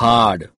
hard.